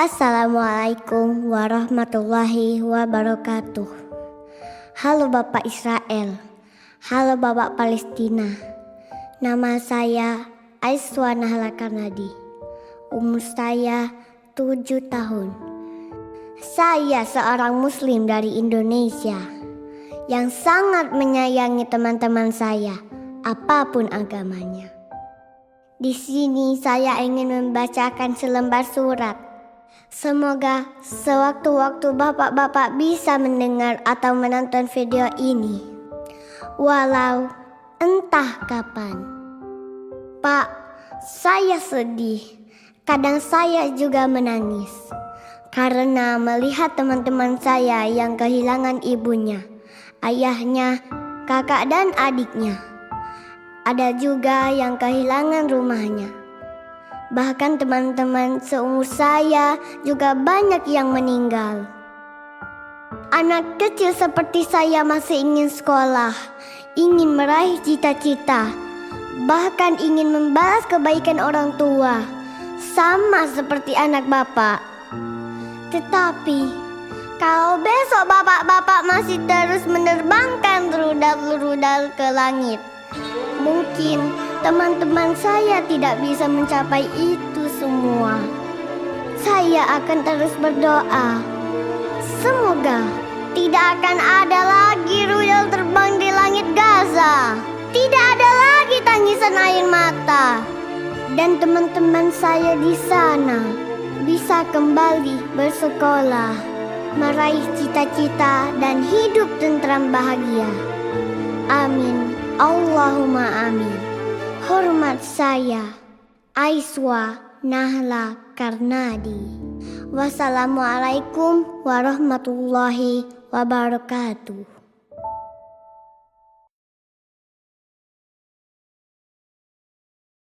Assalamualaikum warahmatullahi wabarakatuh. Halo Bapak Israel. Halo Bapak Palestina. Nama saya Aiswa Nahla Karnadi. Umur saya 7 tahun. Saya seorang muslim dari Indonesia yang sangat menyayangi teman-teman saya apa pun agamanya. Di sini saya ingin membacakan selembar surat Semoga sewaktu-waktu bapak-bapak bisa mendengar atau menonton video ini. Walau entah kapan. Pak, saya sedih. Kadang saya juga menangis. Karena melihat teman-teman saya yang kehilangan ibunya, ayahnya, kakak dan adiknya. Ada juga yang kehilangan rumahnya Bahkan teman-teman seumur saya juga banyak yang meninggal. Anak kecil seperti saya masih ingin sekolah, ingin meraih cita-cita, bahkan ingin membalas kebaikan orang tua, sama seperti anak bapak. Tetapi, kalau besok bapak-bapak masih terus menerbangkan rudal-rudal ke langit, mungkin Teman-teman saya tidak bisa mencapai itu semua. Saya akan terus berdoa. Semoga tidak akan ada lagi rudal terbang di langit Gaza. Tidak ada lagi tangisan air mata. Dan teman-teman saya di sana bisa kembali bersekolah, meraih cita-cita dan hidup tentram bahagia. Amin. Allahumma amin. Hormat saya, Aiswa Nahla Karnadi. Wassalamualaikum warahmatullahi wabarakatuh.